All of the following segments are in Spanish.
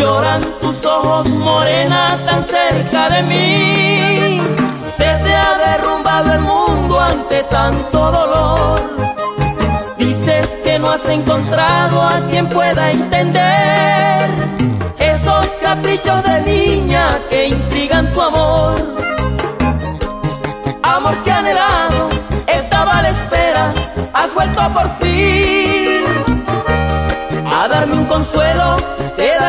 Lloran tus ojos morena tan cerca de mí. Se te ha derrumbado el mundo ante tanto dolor. Dices que no has encontrado a quien pueda entender esos caprichos de niña que intrigan tu amor. Amor que anhelado estaba a la espera, has vuelto por fin a darme un consuelo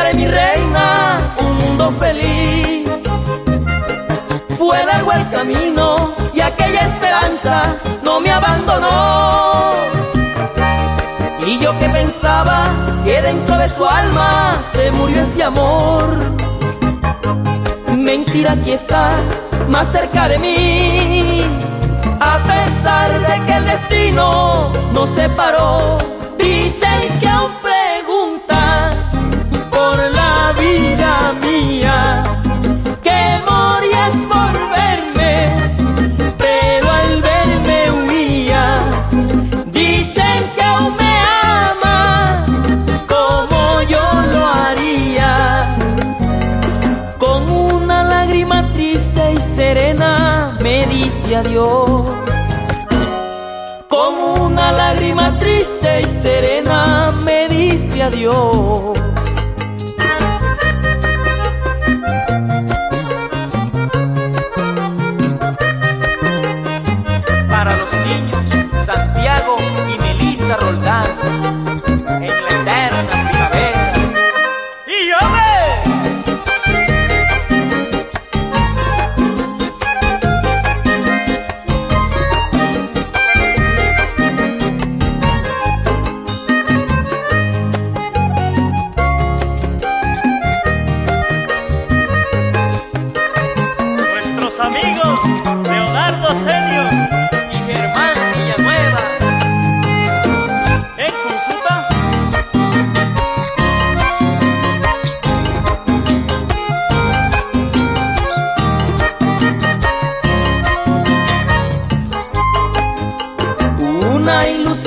Daré mi reina, un mundo feliz. Fue largo el camino y aquella esperanza no me abandonó. Y yo que pensaba que dentro de su alma se murió ese amor. Mentira, aquí está, más cerca de mí. A pesar de que el destino nos separó, dicen que aún dice adiós. Con una lágrima triste y serena me dice adiós.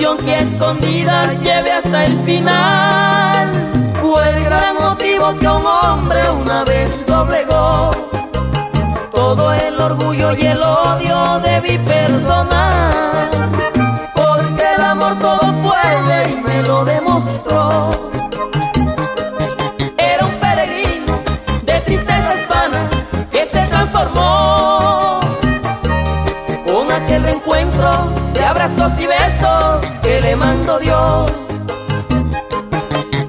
Que escondidas lleve hasta el final. Fue el gran motivo que un hombre una vez doblegó. Todo el orgullo y el odio debí perdonar. Abrazos y besos que le mandó Dios.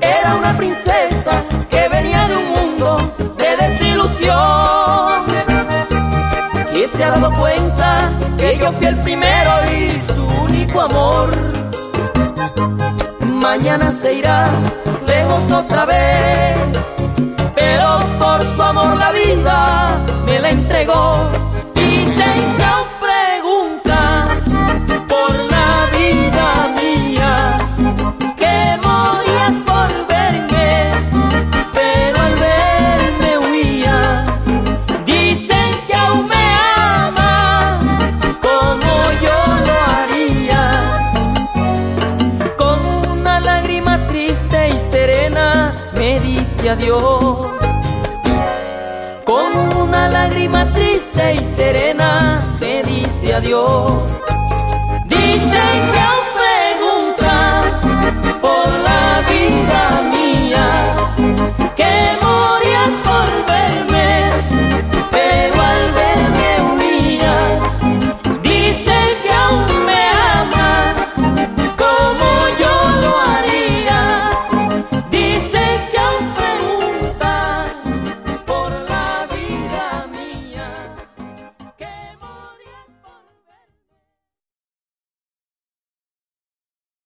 Era una princesa que venía de un mundo de desilusión, que se ha dado cuenta que yo fui el primero y su único amor. Mañana se irá lejos otra vez, pero por su amor la vida me la entregó. Adiós. Con una lágrima triste y serena me dice adiós.